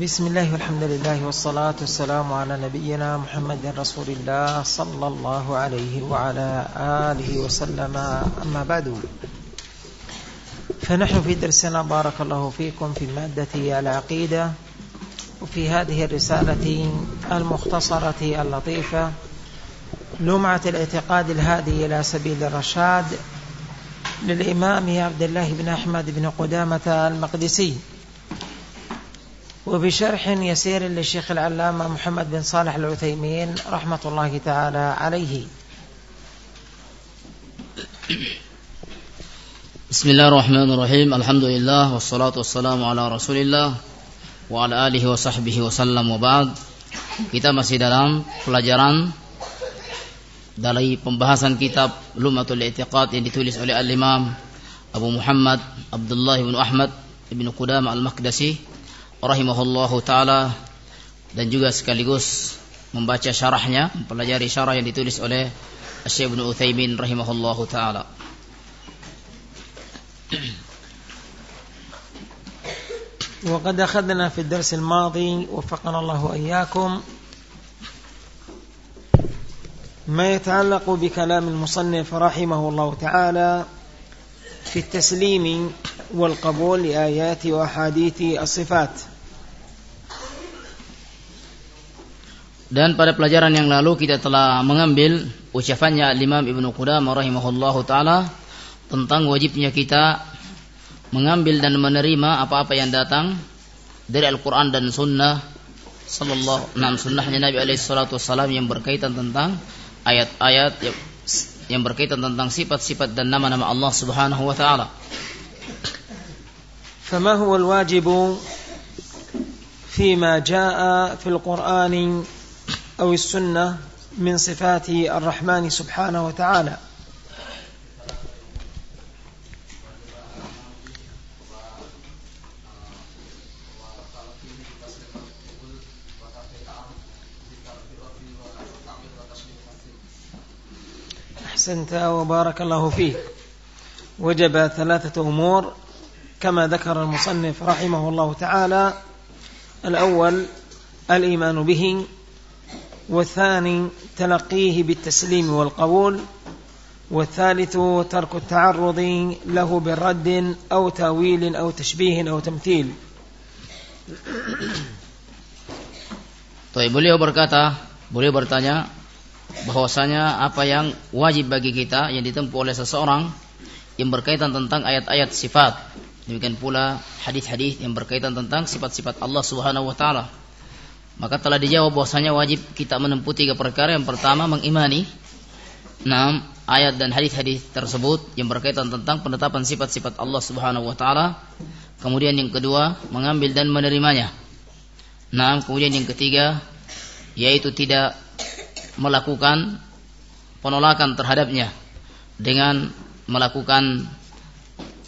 بسم الله والحمد لله والصلاة والسلام على نبينا محمد رسول الله صلى الله عليه وعلى آله وسلم. أما بعد فنحن في درسنا بارك الله فيكم في مادة العقيدة وفي هذه الرسالة المختصرة اللطيفة. لمعة الاعتقاد الهادي إلى سبيل الرشاد للإمام عبد الله بن أحمد بن قدامة المقدسي. وبشرح يسير للشيخ العلامة محمد بن صالح العثيمين رحمة الله تعالى عليه. بسم الله الرحمن الرحيم. الحمد لله والصلاة والسلام على رسول الله وعلى آله وصحبه وسلم وبعد. Kita masih dalam pelajaran dari pembahasan kitab Lumatul I'tiqad yang ditulis oleh Al-Imam Abu Muhammad Abdullah bin Ahmad bin Qudamah Al-Makdasi rahimahullahu taala dan juga sekaligus membaca syarahnya, mempelajari syarah yang ditulis oleh Syekh Ibnu Utsaimin rahimahullahu taala. وقد أخذنا في الدرس الماضي وفقنا الله وإياكم ما يتعلق بكلام المصنف رحمه الله تعالى في التسليم والقبول لآيات وأحاديث الصفات Dan pada pelajaran yang lalu kita telah mengambil ucapannya Imam Ibnu Qudamah rahimahullahu taala tentang wajibnya kita mengambil dan menerima apa-apa yang datang dari Al-Qur'an dan sunnah sallallahu enam sunnahnya Nabi alaihi salatu wasallam yang berkaitan tentang ayat-ayat yang berkaitan tentang sifat-sifat dan nama-nama Allah Subhanahu wa taala. فما هو الواجب فيما جاء في القرآن أو السنة من صفات الرحمن سبحانه وتعالى أحسنت وبارك الله فيك. وجب ثلاثة أمور. كما ذكر المصنف رحمه الله تعالى الأول الإيمان به والثاني تلقيه بالتسليم والقبول والثالث ترك التعرض له بالرد أو تأويل أو تشبيه أو تمثيل. Baik, beliau berkata, beliau bertanya bahwasanya apa yang wajib bagi kita yang ditempuh oleh seseorang yang berkaitan tentang ayat-ayat sifat. Demikian pula hadis-hadis yang berkaitan tentang sifat-sifat Allah Subhanahu wa taala. Maka telah dijawab bahwasanya wajib kita menempuh tiga perkara. Yang pertama mengimani enam ayat dan hadis-hadis tersebut yang berkaitan tentang penetapan sifat-sifat Allah Subhanahu wa taala. Kemudian yang kedua, mengambil dan menerimanya. Nah, kemudian yang ketiga yaitu tidak melakukan penolakan terhadapnya dengan melakukan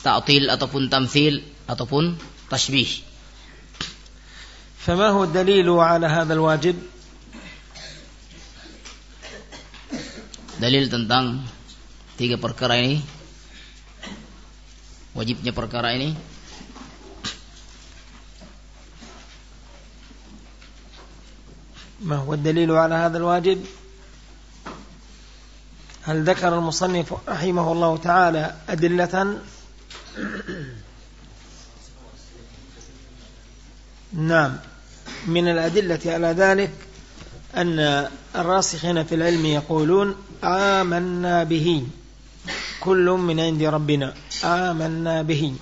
ta'til ataupun tamthil ataupun tashbih. فما هو الدليل على هذا الواجب dalil tentang tiga perkara ini wajibnya perkara ini ما هو الدليل على هذا الواجب هل ذكر المصنف رحمه الله تعالى أدلة؟ نعم. من الأدلة على ذلك أن الراسخين في العلم يقولون آمنا به. كل من عند ربنا. آمنا به.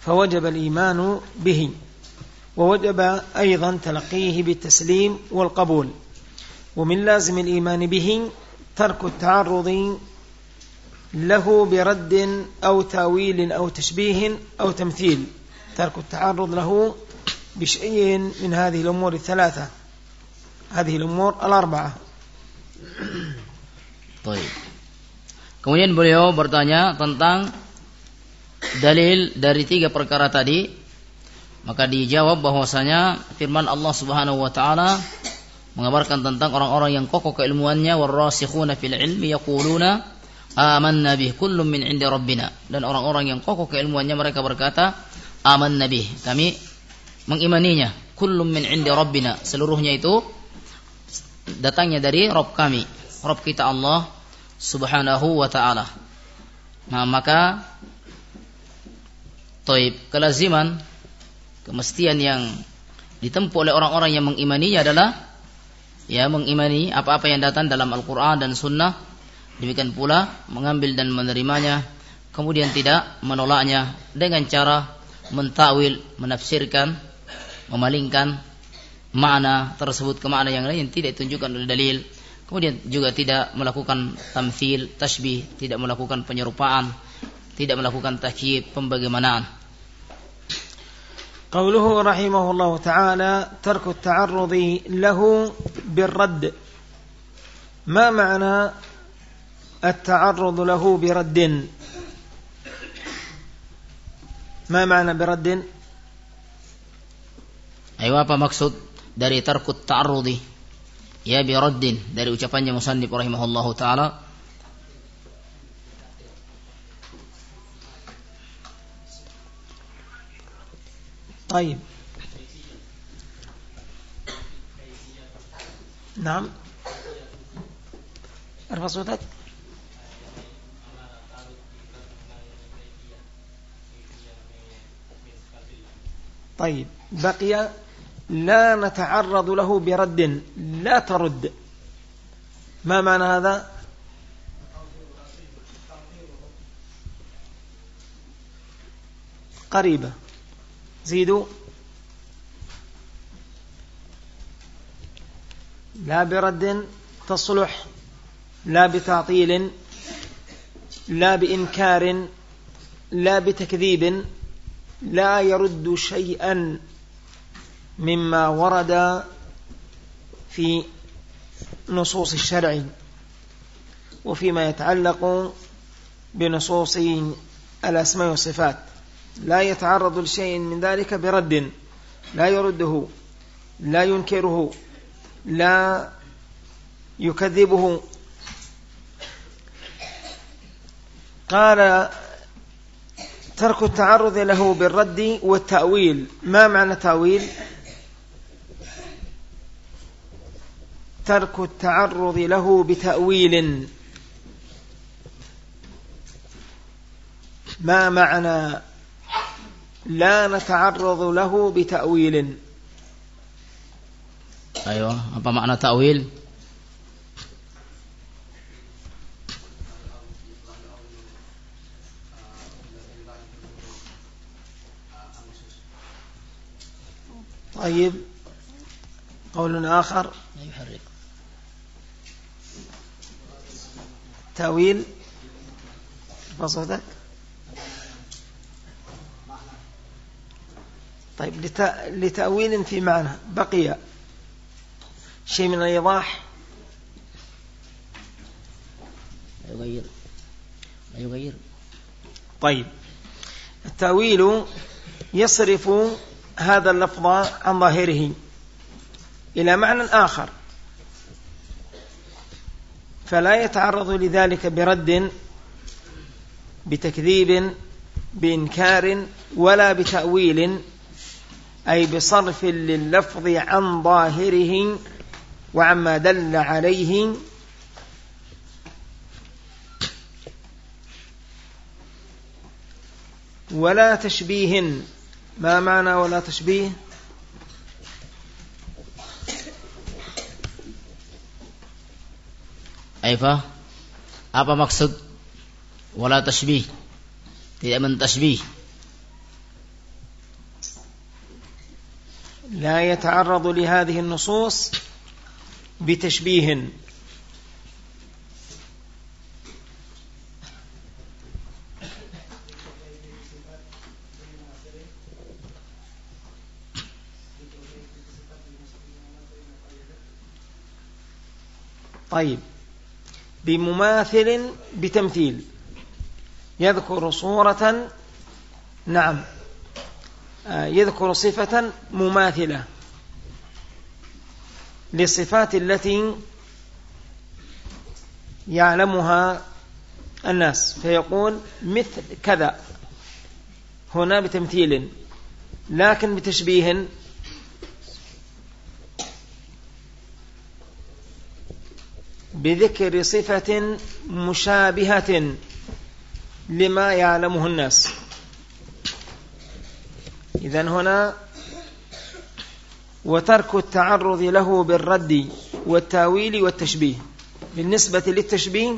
فوجب الإيمان به. ووجب أيضا تلقيه بالتسليم والقبول. ومن لازم الإيمان به ترك التعرض له برد أو تاويل أو تشبيه أو تمثيل ترك التعرض له بشيء من هذه الأمور الثلاثة هذه الأمور الأربعة طيب Kemudian beliau bertanya tentang dalil dari tiga perkara tadi. Maka dijawab bahwasanya firman Allah Subhanahu wa taala mengabarkan tentang orang-orang yang kokoh keilmuannya warasikhuna fil ilmi yaquluna amanna bih kullum min indi rabbina. Dan orang-orang yang kokoh keilmuannya mereka berkata amanna bih. Kami mengimaninya kullum min indi rabbina. Seluruhnya itu datangnya dari Rob kami Rob kita Allah subhanahu wa ta'ala. Nah maka toib kelaziman kemestian yang ditempuh oleh orang-orang yang mengimaninya adalah ya mengimani apa-apa yang datang dalam Al-Quran dan Sunnah. Demikian pula mengambil dan menerimanya. Kemudian tidak menolaknya dengan cara mentawil, menafsirkan, memalingkan makna tersebut ke makna yang lain. Tidak ditunjukkan oleh dalil. Kemudian juga tidak melakukan tamthil, tasbih, tidak melakukan penyerupaan, tidak melakukan takyib, pembagaimanaan. قوله رحمه الله تعالى ترك التعرض له بالرد ما معنى التعرض له برد ما معنى برد Ayo apa maksud dari tarkut ta'arrudi? Ya bi raddin dari ucapannya musannif rahimahullahu taala طيب. نعم. ارفع صوتك طيب. بقي لا نتعرض له برد. لا ترد. ما معنى هذا؟ قريبة. زيدوا. لا برد تصلح لا بتعطيل لا بإنكار لا بتكذيب لا يرد شيئا مما ورد في نصوص الشرع وفيما يتعلق بنصوص الأسماء والصفات. لا يتعرض لشيء من ذلك برد لا يرده لا ينكره لا يكذبه. قال ترك التعرض له بالرد والتأويل. ما معنى تأويل؟ ترك التعرض له بتأويل. ما معنى لا نتعرض له بتأويل. أيوة. apa makna ta'wil? طيب. قول آخر. يحرك. تأويل. بصوتك طيب لتأويل في معنى بقي شيء من الإيضاح؟ يغير. يغير. طيب التأويل يصرف هذا اللفظ عن ظاهره إلى معنى آخر فلا يتعرض لذلك برد بتكذيب بإنكار ولا بتأويل أي بصرف لللفظ عن ظاهره وعما دل عليه. ولا تشبيه ما معنى ولا تشبيه؟ Aifah Apa maksud Wala tashbih Tidak mentashbih لا يتعرض لهذه النصوص بتشبيه. طيب بمماثل بتمثيل. يذكر صورة نعم. يذكر صفة مماثلة للصفات التي يعلمها الناس. فيقول مثل كذا هنا بتمثيل لكن بتشبيه. بذكر صفة مشابهة لما يعلمه الناس. إذا هنا وترك التعرض له بالرد والتاويل والتشبيه. بالنسبة للتشبيه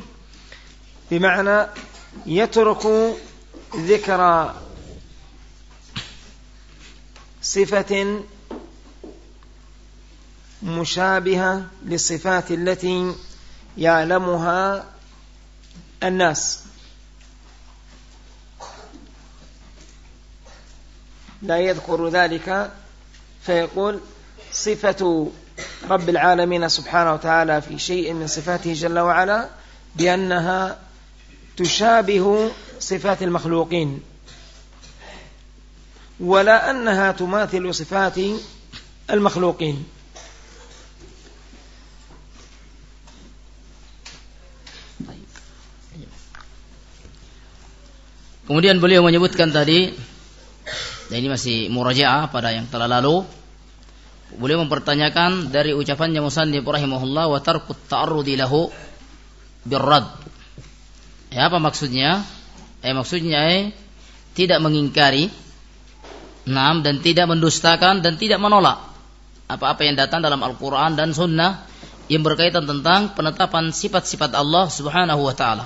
بمعنى يترك ذكر صفة مشابهة للصفات التي يعلمها الناس. لا يذكر ذلك فيقول صفة رب العالمين سبحانه وتعالى في شيء من صفاته جل وعلا بأنها تشابه صفات المخلوقين ولا أنها تماثل صفات المخلوقين Kemudian beliau menyebutkan tadi dan ini masih murajaah pada yang telah lalu beliau mempertanyakan dari ucapannya musannif rahimahullah wa tarkut ta'arrudi lahu birrad. Ya apa maksudnya? Eh maksudnya eh tidak mengingkari Naam dan tidak mendustakan dan tidak menolak apa-apa yang datang dalam Al-Quran dan Sunnah yang berkaitan tentang penetapan sifat-sifat Allah Subhanahu wa taala.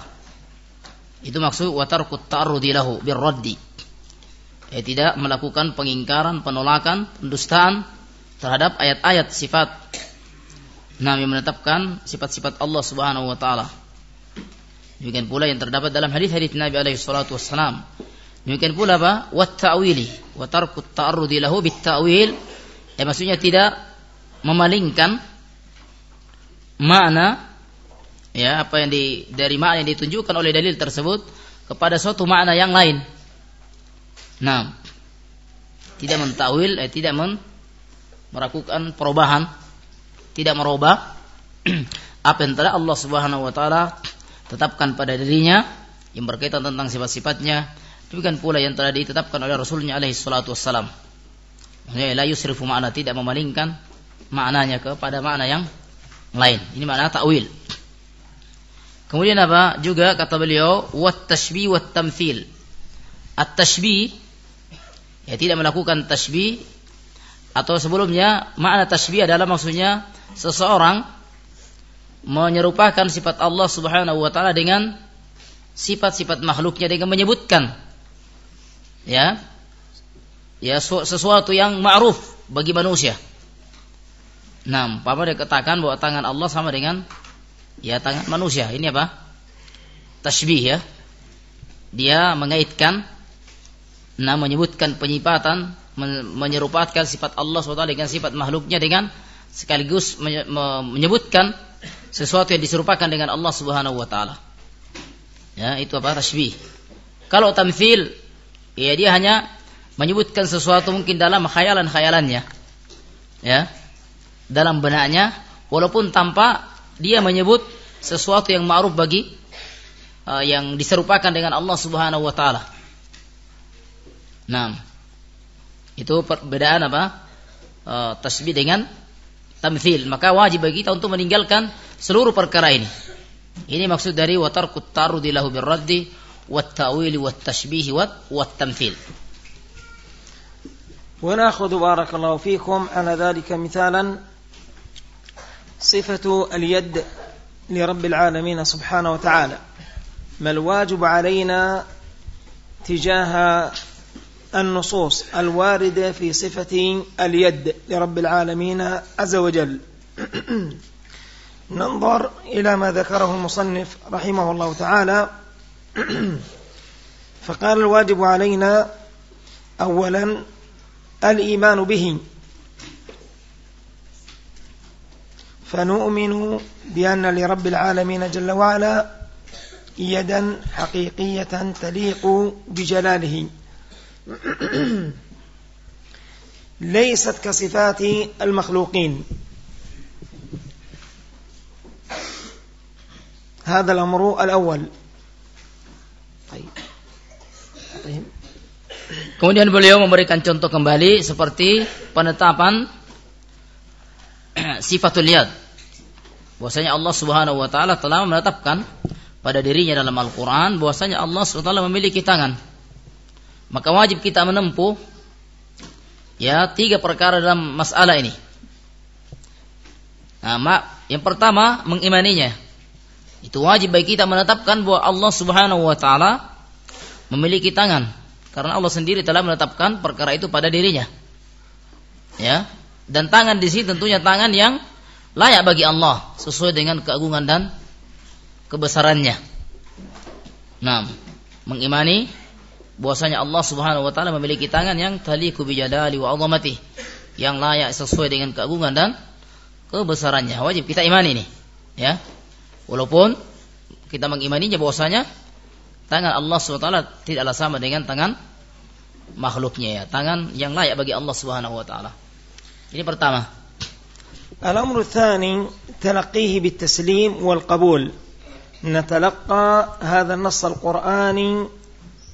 Itu maksud watarkut ta'arrudi lahu birraddi. Ya, tidak melakukan pengingkaran, penolakan, pendustaan terhadap ayat-ayat sifat Nabi menetapkan sifat-sifat Allah Subhanahu wa taala. Demikian pula yang terdapat dalam hadis-hadis Nabi alaihi salatu wassalam Demikian pula apa? Wat ta'wili wa tarku ta'arrudi lahu bit ta'wil. Ya maksudnya tidak memalingkan makna ya apa yang di dari makna yang ditunjukkan oleh dalil tersebut kepada suatu makna yang lain. Nah, tidak mentawil, eh, tidak men melakukan perubahan, tidak merubah apa yang telah Allah Subhanahu wa taala tetapkan pada dirinya yang berkaitan tentang sifat-sifatnya Demikian pula yang telah ditetapkan oleh Rasulnya alaihi salatu wassalam. La yusrifu tidak memalingkan maknanya kepada makna yang lain. Ini makna takwil. Kemudian apa? Juga kata beliau wat tashbih wat tamthil. At-tashbih ya tidak melakukan tashbih atau sebelumnya makna tashbih adalah maksudnya seseorang menyerupakan sifat Allah Subhanahu wa taala dengan sifat-sifat makhluknya dengan menyebutkan ya ya sesuatu yang ma'ruf bagi manusia. Nah, Papa dia katakan bahwa tangan Allah sama dengan ya tangan manusia. Ini apa? Tashbih ya. Dia mengaitkan nah menyebutkan penyipatan menyerupatkan sifat Allah SWT dengan sifat makhluknya dengan sekaligus menyebutkan sesuatu yang diserupakan dengan Allah Subhanahu wa taala. Ya, itu apa? Tashbih. Kalau tamthil Ya dia hanya menyebutkan sesuatu mungkin dalam khayalan-khayalannya. Ya. Dalam benaknya walaupun tanpa dia menyebut sesuatu yang ma'ruf bagi uh, yang diserupakan dengan Allah Subhanahu wa taala. Nah, itu perbedaan apa? Uh, tasbih dengan tamthil. Maka wajib bagi kita untuk meninggalkan seluruh perkara ini. Ini maksud dari watarkut tarudi lahu birraddi والتأويل والتشبيه والتمثيل وناخذ بارك الله فيكم على ذلك مثالا صفة اليد لرب العالمين سبحانه وتعالى ما الواجب علينا تجاه النصوص الواردة في صفة اليد لرب العالمين عز وجل. ننظر إلى ما ذكره المصنف رحمه الله تعالى. فقال الواجب علينا أولا الإيمان به. فنؤمن بأن لرب العالمين جل وعلا يدا حقيقية تليق بجلاله. ليست كصفات المخلوقين هذا الأمر الأول Kemudian beliau memberikan contoh kembali seperti penetapan sifatul yad. Bahwasanya Allah Subhanahu wa taala telah menetapkan pada dirinya dalam Al-Qur'an bahwasanya Allah Subhanahu wa taala memiliki tangan. Maka wajib kita menempuh ya tiga perkara dalam masalah ini. Nah, yang pertama mengimaninya. Itu wajib bagi kita menetapkan bahwa Allah Subhanahu wa taala memiliki tangan karena Allah sendiri telah menetapkan perkara itu pada dirinya. Ya. Dan tangan di sini tentunya tangan yang layak bagi Allah sesuai dengan keagungan dan kebesarannya. Nah, mengimani bahwasanya Allah Subhanahu wa taala memiliki tangan yang taliqu bi jadali wa 'azamati, yang layak sesuai dengan keagungan dan kebesarannya. Wajib kita imani nih, ya. Walaupun kita mengimaninya bahwasanya tangan Allah Subhanahu wa taala tidaklah sama dengan tangan makhluknya ya, tangan yang layak bagi Allah Subhanahu wa taala. Ini pertama. الأمر الثاني تلقيه بالتسليم والقبول نتلقى هذا النص القرآني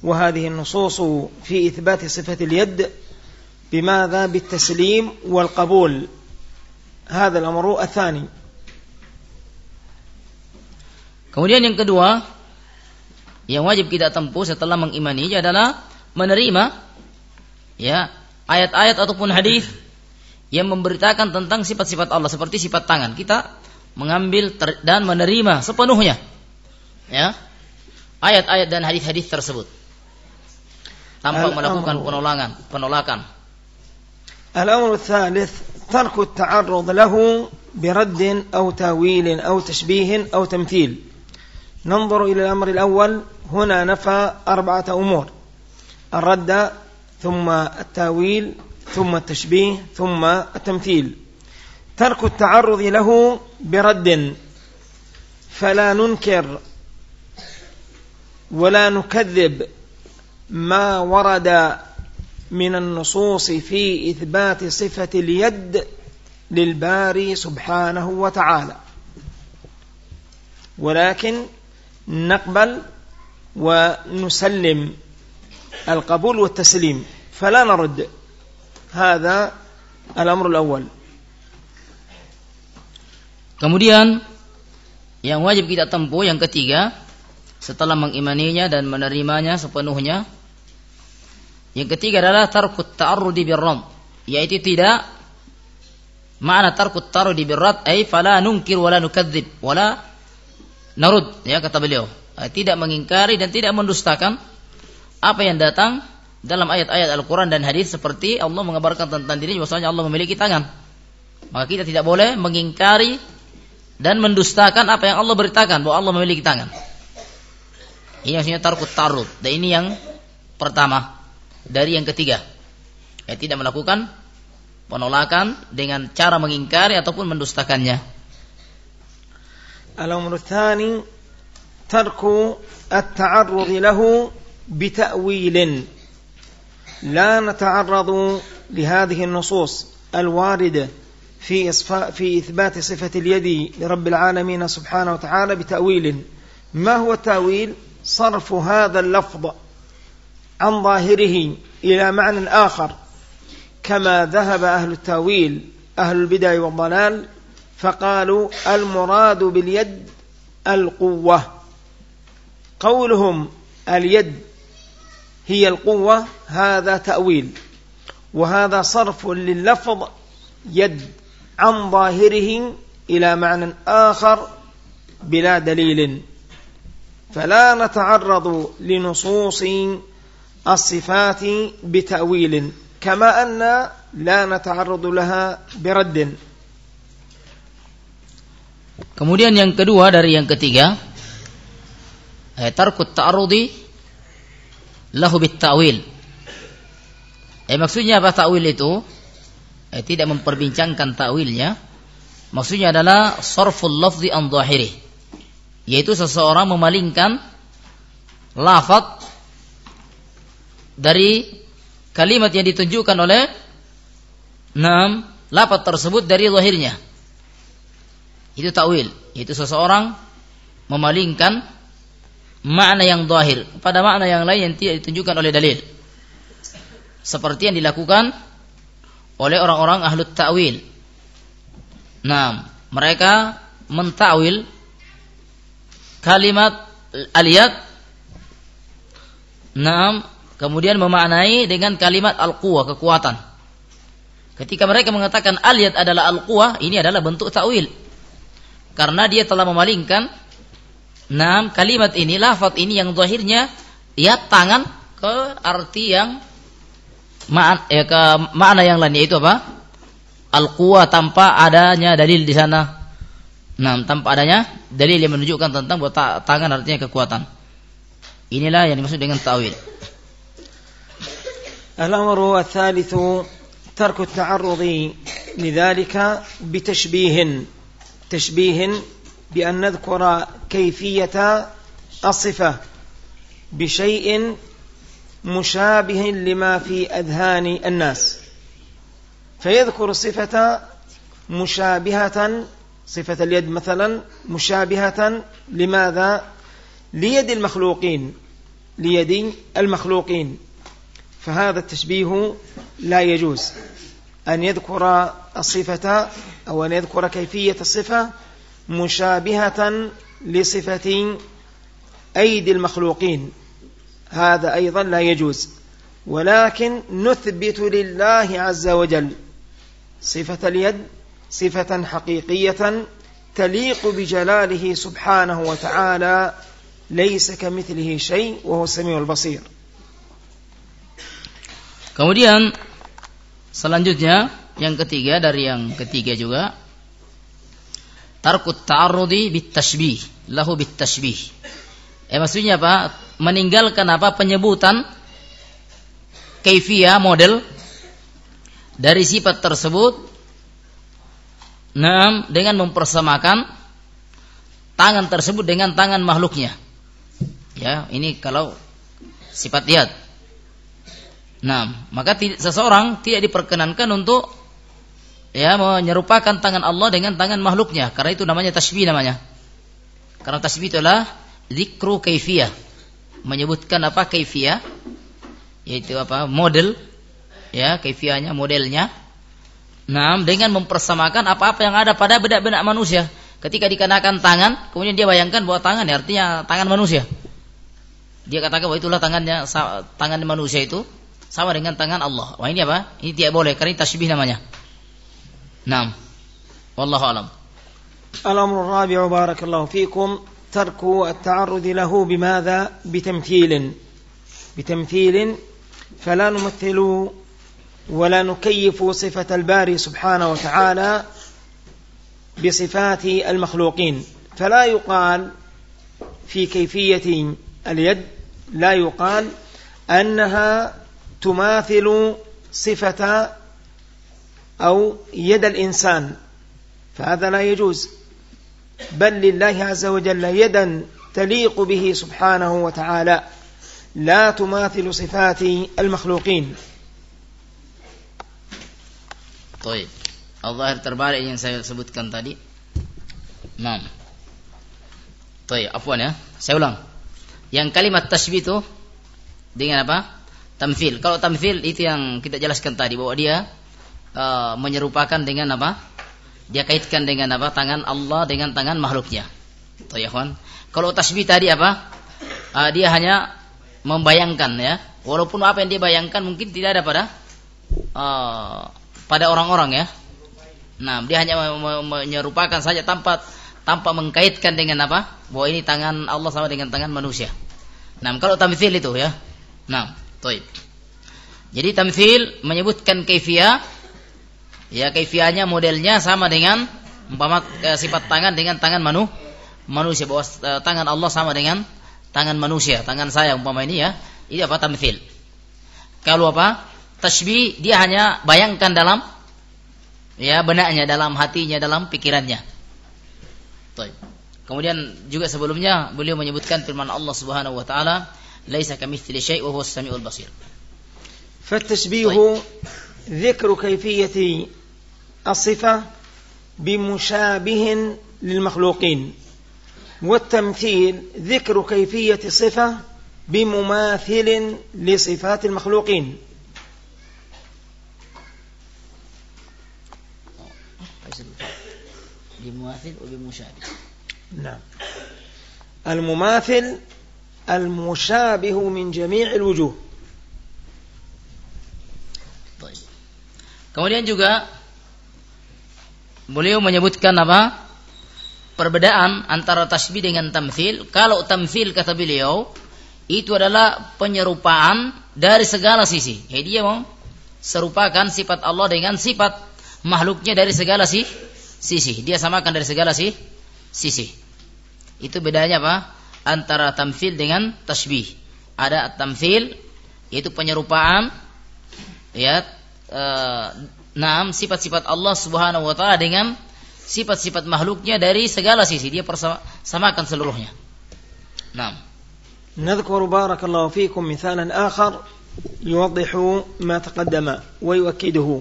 وهذه النصوص في إثبات صفة اليد بماذا بالتسليم والقبول هذا الأمر الثاني Kemudian yang kedua yang wajib kita tempuh setelah mengimani adalah menerima ya ayat-ayat ataupun hadis yang memberitakan tentang sifat-sifat Allah seperti sifat tangan. Kita mengambil dan menerima sepenuhnya ya ayat-ayat dan hadis-hadis tersebut Tanpa melakukan penolakan penolakan. الأمر الثالث ترك التعرض له برد أو تاويل أو تشبيه أو تمثيل ننظر إلى الأمر الأول هنا نفى أربعة أمور الرد ثم التاويل ثم التشبيه ثم التمثيل ترك التعرض له برد فلا ننكر ولا نكذب ما ورد من النصوص في إثبات صفة اليد للباري سبحانه وتعالى ولكن نقبل ونسلم القبول والتسليم فلا نرد هذا الأمر الأول Kemudian yang wajib kita tempuh yang ketiga setelah mengimaninya dan menerimanya sepenuhnya. yang ketiga adalah tarkut ta'arrudi birram, yaitu tidak makna tarkut ta'arrudi birrat ay fala nunkir wala nukadzib wala narud ya kata beliau. Tidak mengingkari dan tidak mendustakan apa yang datang dalam ayat-ayat Al-Quran dan hadis seperti Allah mengabarkan tentang dirinya bahwasanya Allah memiliki tangan. Maka kita tidak boleh mengingkari dan mendustakan apa yang Allah beritakan bahwa Allah memiliki tangan. Ini maksudnya tarkut tarut. Dan ini yang pertama dari yang ketiga. Ya, tidak melakukan penolakan dengan cara mengingkari ataupun mendustakannya. Al-amr tsani tarku at-ta'arrud lahu بتأويل لا نتعرض لهذه النصوص الواردة في في إثبات صفة اليد لرب العالمين سبحانه وتعالى بتأويل ما هو التأويل صرف هذا اللفظ عن ظاهره إلى معنى آخر. كما ذهب أهل التأويل أهل البدع والضلال فقالوا المراد باليد القوة. قولهم اليد هي القوة هذا تأويل. وهذا صرف لللفظ يد عن ظاهره إلى معنى آخر بلا دليل. فلا نتعرض لنصوص الصفات بتأويل كما أن لا نتعرض لها برد Kemudian yang kedua dari yang ketiga eh, tarkut ta'arudi lahu bit ta'wil. Eh maksudnya apa ta'wil itu? Eh, tidak memperbincangkan ta'wilnya. Maksudnya adalah sarful lafzi an zahirih yaitu seseorang memalingkan lafaz dari kalimat yang ditunjukkan oleh enam lafaz tersebut dari lahirnya. Itu takwil, yaitu seseorang memalingkan makna yang zahir pada makna yang lain yang tidak ditunjukkan oleh dalil. Seperti yang dilakukan oleh orang-orang ahlu ta'wil. Nah, mereka mentawil kalimat aliyat Naam, kemudian memaknai dengan kalimat al-quwa, kekuatan. Ketika mereka mengatakan aliyat adalah al-quwa, ini adalah bentuk ta'wil. Karena dia telah memalingkan Nah, kalimat ini, lafaz ini yang zahirnya ya tangan ke arti yang ma ya, ke makna yang lain yaitu apa? Al-quwa tanpa adanya dalil di sana. Nah, tanpa adanya dalil yang menunjukkan tentang bahwa tangan artinya kekuatan. Inilah yang dimaksud dengan ta'wil. الأمر الثالث ترك التعرض لذلك بتشبيه تشبيه بأن نذكر كيفية الصفة بشيء مشابه لما في أذهان الناس. فيذكر الصفة مشابهة صفة اليد مثلا مشابهة لماذا؟ ليد المخلوقين ليد المخلوقين. فهذا التشبيه لا يجوز. أن يذكر الصفة أو أن يذكر كيفية الصفة مشابهة لصفة أيدي المخلوقين. هذا أيضا لا يجوز. ولكن نثبت لله عز وجل صفة اليد صفة حقيقية تليق بجلاله سبحانه وتعالى ليس كمثله شيء وهو السميع البصير. Kemudian selanjutnya yang ketiga dari yang ketiga juga tarkut ta'arrudi bitashbih lahu bitashbih eh maksudnya apa meninggalkan apa penyebutan kaifiyah model dari sifat tersebut Nah, dengan mempersamakan tangan tersebut dengan tangan makhluknya. Ya, ini kalau sifat lihat. Nah, maka seseorang tidak diperkenankan untuk ya menyerupakan tangan Allah dengan tangan makhluknya. Karena itu namanya tasbih namanya. Karena tasbih itulah zikru kaifiyah. Menyebutkan apa kaifiyah? Yaitu apa? Model. Ya kaifiyahnya modelnya. Nah dengan mempersamakan apa-apa yang ada pada benak-benak manusia. Ketika dikenakan tangan kemudian dia bayangkan bahwa tangan ya, artinya tangan manusia. Dia katakan bahwa itulah tangannya tangan manusia itu sama dengan tangan Allah. Wah ini apa? Ini tidak boleh karena ini tasbih namanya. نعم والله أعلم الأمر الرابع بارك الله فيكم ترك التعرض له بماذا بتمثيل بتمثيل فلا نمثل ولا نكيف صفة الباري سبحانه وتعالى بصفات المخلوقين فلا يقال في كيفية اليد لا يقال أنها تماثل صفة أو يد الإنسان فهذا لا يجوز. بل لله عز وجل يدا تليق به سبحانه وتعالى لا تماثل صفات المخلوقين. طيب. الظاهر yang saya sebutkan tadi. Nah طيب saya ulang. Yang kalimat tasbih itu dengan apa? Tamfil kalau tamfil itu yang kita jelaskan tadi bahwa dia uh, menyerupakan dengan apa? Dia kaitkan dengan apa? Tangan Allah dengan tangan makhluknya. Tuh ya. Kalau tasbih tadi apa? Uh, dia hanya membayangkan ya. Walaupun apa yang dia bayangkan mungkin tidak ada pada uh, pada orang-orang ya. Nah, dia hanya menyerupakan saja tanpa tanpa mengkaitkan dengan apa? Bahwa ini tangan Allah sama dengan tangan manusia. Nah, kalau tamthil itu ya. Nah, toib. Jadi tamthil menyebutkan kaifiyah ya kaifiahnya modelnya sama dengan umpama e, sifat tangan dengan tangan manu manusia bahwa e, tangan Allah sama dengan tangan manusia tangan saya umpama ini ya ini apa tamthil kalau apa tasbih dia hanya bayangkan dalam ya benaknya dalam hatinya dalam pikirannya Tuh. kemudian juga sebelumnya beliau menyebutkan firman Allah Subhanahu wa taala kamitsli syai' wa huwas samiul basir فالتشبيه ذكر كيفية الصفة بمشابه للمخلوقين والتمثيل ذكر كيفية صفة بمماثل لصفات المخلوقين. بمماثل وبمشابه. نعم. المماثل المشابه من جميع الوجوه طيب. Kemudian juga beliau menyebutkan apa? Perbedaan antara tasbih dengan tamthil. Kalau tamthil kata beliau itu adalah penyerupaan dari segala sisi. Jadi dia mau serupakan sifat Allah dengan sifat makhluknya dari segala sisi sisi. Dia samakan dari segala si, sisi. Itu bedanya apa? Antara tamfil dengan tasbih. Ada tamfil yaitu penyerupaan ya e, enam sifat-sifat Allah Subhanahu wa taala dengan sifat-sifat makhluknya dari segala sisi. Dia persamakan seluruhnya. Nah. نذكر بارك الله فيكم مثالا آخر يوضح ما تقدم ويؤكده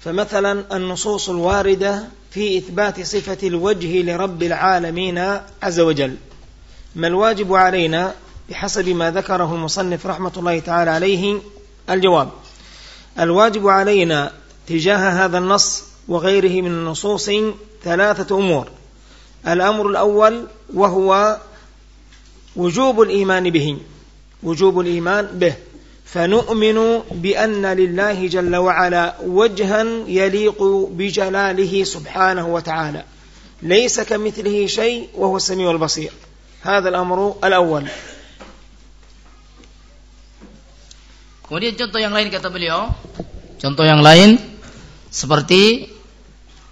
فمثلا النصوص الواردة في إثبات صفة الوجه لرب العالمين عز وجل ما الواجب علينا بحسب ما ذكره المصنف رحمة الله تعالى عليه الجواب. الواجب علينا تجاه هذا النص وغيره من النصوص ثلاثة أمور. الأمر الأول وهو وجوب الإيمان به وجوب الإيمان به. فنؤمن بأن لله جل وعلا وجها يليق بجلاله سبحانه وتعالى. ليس كمثله شيء وهو السميع البصير. هذا الأمر الأول Kemudian contoh yang lain kata beliau, contoh yang lain seperti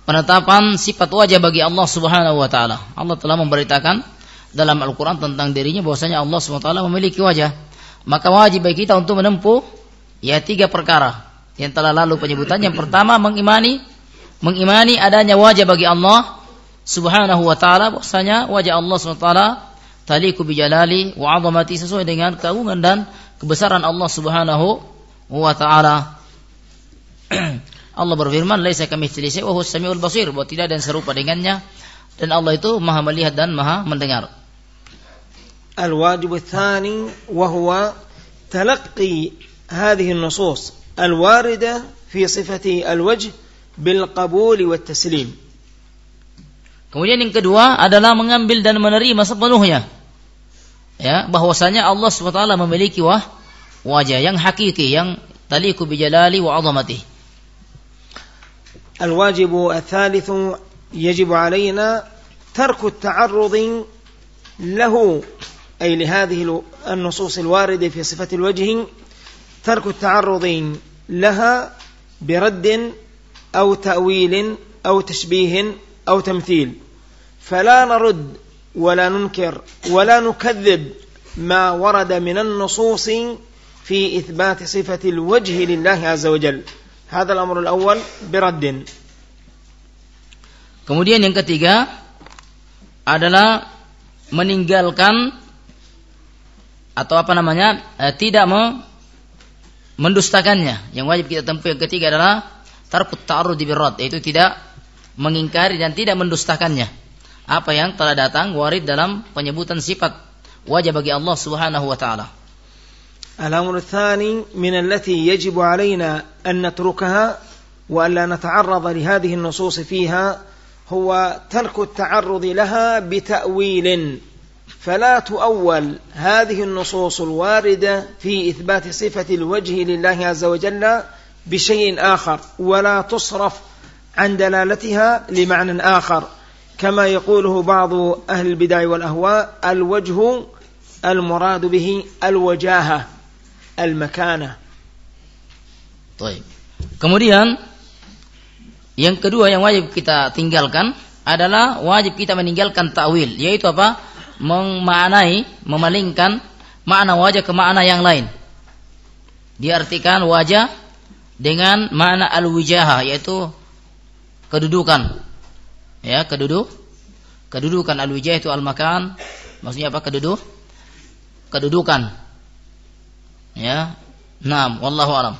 penetapan sifat wajah bagi Allah Subhanahu wa taala. Allah telah memberitakan dalam Al-Qur'an tentang dirinya bahwasanya Allah Subhanahu wa taala memiliki wajah maka wajib bagi kita untuk menempuh ya tiga perkara yang telah lalu penyebutan. Yang pertama mengimani mengimani adanya wajah bagi Allah Subhanahu wa taala bahwasanya wajah Allah Subhanahu wa taala taliku bijalali wa 'azamati sesuai dengan keagungan dan kebesaran Allah Subhanahu wa taala. Allah berfirman, "Laisa kamitslihi syai'un wa huwas samiul basir." Bahwa tidak ada yang serupa dengannya dan Allah itu Maha melihat dan Maha mendengar. الواجب الثاني وهو تلقي هذه النصوص الواردة في صفة الوجه بالقبول والتسليم Kemudian yang kedua adalah mengambil dan menerima sepenuhnya. Ya, bahwasanya Allah SWT memiliki wah, wajah yang hakiki yang taliku bijalali wa azamati. الواجب الثالث يجب علينا ترك التعرض له أي لهذه النصوص الواردة في صفة الوجه ترك التعرض لها برد أو تأويل أو تشبيه أو تمثيل فلا نرد ولا ننكر ولا نكذب ما ورد من النصوص في إثبات صفة الوجه لله عز وجل هذا الأمر الأول برد Kemudian yang ketiga adalah meninggalkan atau apa namanya e, tidak mau mendustakannya. Yang wajib kita tempuh yang ketiga adalah tarkut ta'arud birrad yaitu tidak mengingkari dan tidak mendustakannya. Apa yang telah datang warid dalam penyebutan sifat wajah bagi Allah Subhanahu wa taala. الأمر الثاني من التي يجب علينا أن نتركها وألا نتعرض لهذه النصوص فيها هو ترك التعرض لها بتأويل فلا تؤول هذه النصوص الواردة في إثبات صفة الوجه لله عز وجل بشيء آخر ولا تصرف عن دلالتها لمعنى آخر كما يقوله بعض أهل البدع والأهواء الوجه المراد به الوجاهة المكانة طيب Kemudian yang kedua yang wajib kita tinggalkan adalah wajib kita meninggalkan takwil yaitu apa? memaknai, memalingkan makna wajah ke makna yang lain. Diartikan wajah dengan makna al-wijahah yaitu kedudukan. Ya, keduduk. Kedudukan al-wijah itu al-makan. Maksudnya apa? Keduduk. Kedudukan. Ya. Naam, wallahu alam.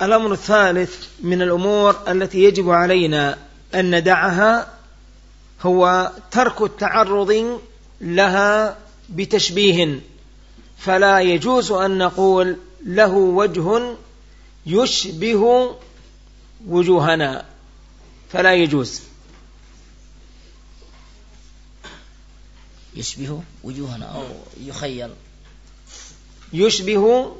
الأمر الثالث من الأمور التي يجب علينا أن ندعها هو ترك التعرض لها بتشبيه فلا يجوز أن نقول له وجه يشبه وجوهنا فلا يجوز يشبه وجوهنا أو يخيل يشبه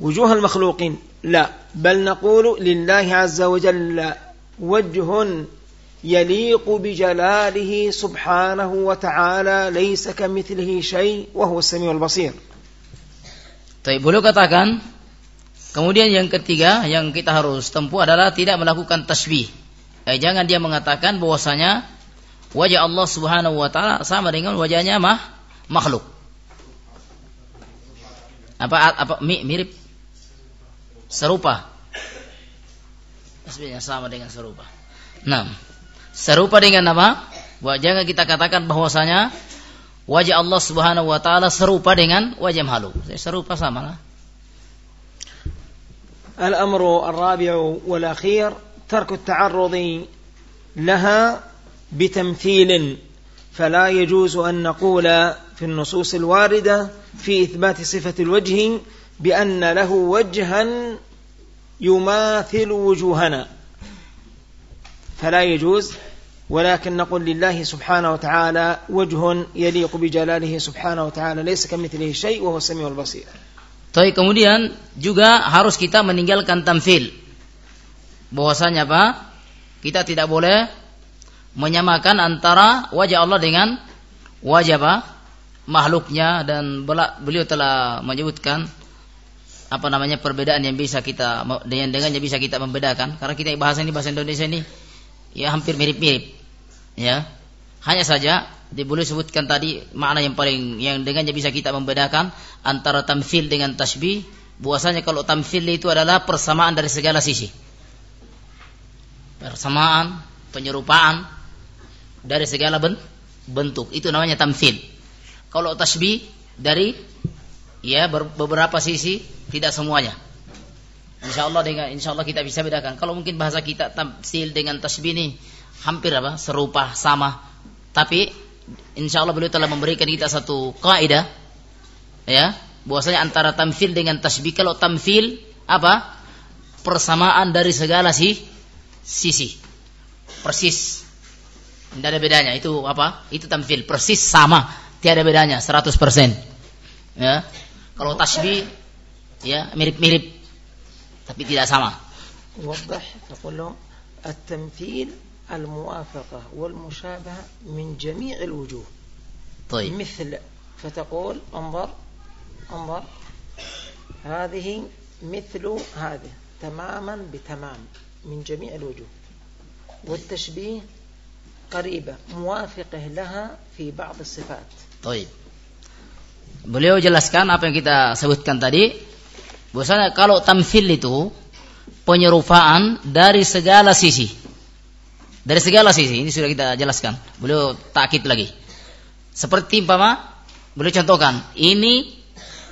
وجوه المخلوقين لا بل نقول لله عز وجل وجه يليق بجلاله سبحانه وتعالى ليس كمثله شيء وهو السميع البصير Tapi boleh katakan Kemudian yang ketiga yang kita harus tempuh adalah tidak melakukan tasbih. Eh, jangan dia mengatakan bahwasanya wajah Allah Subhanahu wa taala sama dengan wajahnya mah makhluk. Apa apa mirip serupa. Tasbihnya sama dengan serupa. Nah, serupa dengan apa? Jangan kita katakan bahwasanya wajah Allah Subhanahu wa taala serupa dengan wajah makhluk. Serupa sama lah. الأمر الرابع والأخير ترك التعرض لها بتمثيل فلا يجوز أن نقول في النصوص الواردة في إثبات صفة الوجه بأن له وجها يماثل وجوهنا فلا يجوز ولكن نقول لله سبحانه وتعالى وجه يليق بجلاله سبحانه وتعالى ليس كمثله شيء وهو السميع البصير Tapi kemudian juga harus kita meninggalkan tamfil. Bahwasanya apa? Kita tidak boleh menyamakan antara wajah Allah dengan wajah apa? makhluknya dan beliau telah menyebutkan apa namanya perbedaan yang bisa kita dengan dengannya bisa kita membedakan karena kita bahasa ini bahasa Indonesia ini ya hampir mirip-mirip ya hanya saja boleh sebutkan tadi makna yang paling yang dengannya bisa kita membedakan antara tamfil dengan tasbih. Bahwasanya kalau tamfil itu adalah persamaan dari segala sisi. Persamaan, penyerupaan dari segala bentuk. Itu namanya tamfil. Kalau tasbih dari ya beberapa sisi, tidak semuanya. Insya Allah dengan Insya Allah kita bisa bedakan. Kalau mungkin bahasa kita tamsil dengan tasbih ini hampir apa serupa sama tapi insya Allah beliau telah memberikan kita satu kaidah ya bahwasanya antara tamfil dengan tasbih kalau tamfil apa persamaan dari segala si sisi persis tidak ada bedanya itu apa itu tamfil persis sama tiada bedanya 100% ya kalau tasbih ya mirip-mirip tapi tidak sama وضح تقول لهم التمثيل الموافقة والمشابهة من جميع الوجوه طيب مثل فتقول انظر انظر هذه مثل هذه تماما بتمام من جميع الوجوه والتشبيه قريبة موافقة لها في بعض الصفات طيب Beliau jelaskan apa yang kita sebutkan tadi. Bahwasanya kalau tamfil itu penyerupaan dari segala sisi. Dari segala sisi, ini sudah kita jelaskan. Beliau takit lagi. Seperti umpama, beliau contohkan, ini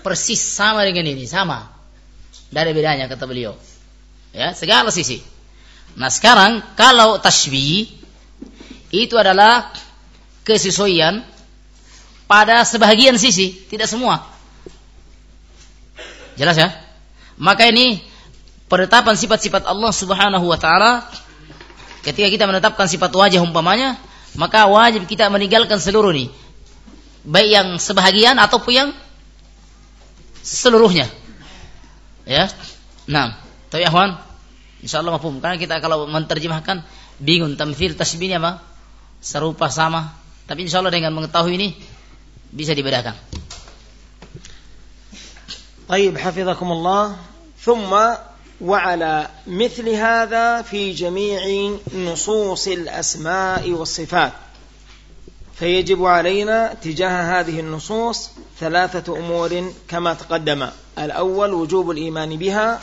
persis sama dengan ini, sama. Dari bedanya kata beliau. Ya, segala sisi. Nah sekarang kalau tasbih itu adalah kesesuaian pada sebagian sisi, tidak semua. Jelas ya? Maka ini penetapan sifat-sifat Allah Subhanahu wa taala Ketika kita menetapkan sifat wajah umpamanya, maka wajib kita meninggalkan seluruh ini. Baik yang sebahagian ataupun yang seluruhnya. Ya. Nah, tapi ahwan, insyaallah mafhum. Karena kita kalau menerjemahkan bingung tamfil tasbihnya apa? Serupa sama. Tapi insyaallah dengan mengetahui ini bisa dibedakan. طيب حفظكم الله ثم وعلى مثل هذا في جميع نصوص الأسماء والصفات فيجب علينا تجاه هذه النصوص ثلاثة أمور كما تقدم الأول وجوب الإيمان بها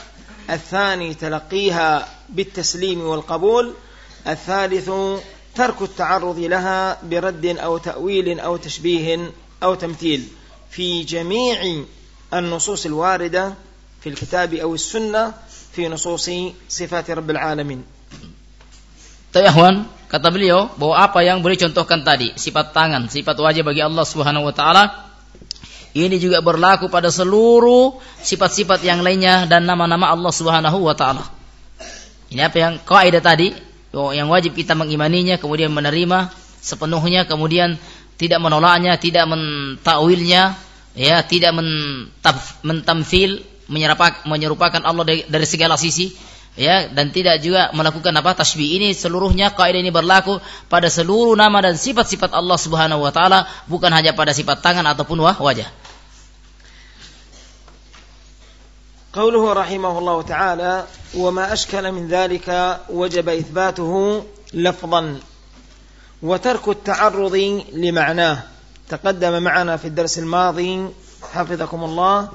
الثاني تلقيها بالتسليم والقبول الثالث ترك التعرض لها برد أو تأويل أو تشبيه أو تمثيل في جميع النصوص الواردة في الكتاب أو السنة في نصوص صفات رب العالمين طيب يا أخوان kata beliau bahwa apa yang boleh contohkan tadi, sifat tangan, sifat wajah bagi Allah Subhanahu wa taala ini juga berlaku pada seluruh sifat-sifat yang lainnya dan nama-nama Allah Subhanahu wa taala. Ini apa yang kaidah tadi, Yang wajib kita mengimaninya kemudian menerima sepenuhnya kemudian tidak menolaknya, tidak mentakwilnya, ya, tidak mentamfil, menyerupakan Allah dari, dari segala sisi ya dan tidak juga melakukan apa tasbih ini seluruhnya kaidah ini berlaku pada seluruh nama dan sifat-sifat Allah Subhanahu wa taala bukan hanya pada sifat tangan ataupun wajah. قوله رحمه الله تعالى وما أشكل من ذلك وجب إثباته لفظا. وترك التعرض لمعناه. تقدم معنا في الدرس الماضي حفظكم الله